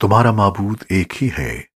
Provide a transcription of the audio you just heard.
تمہارا معبود ایک ہی ہے۔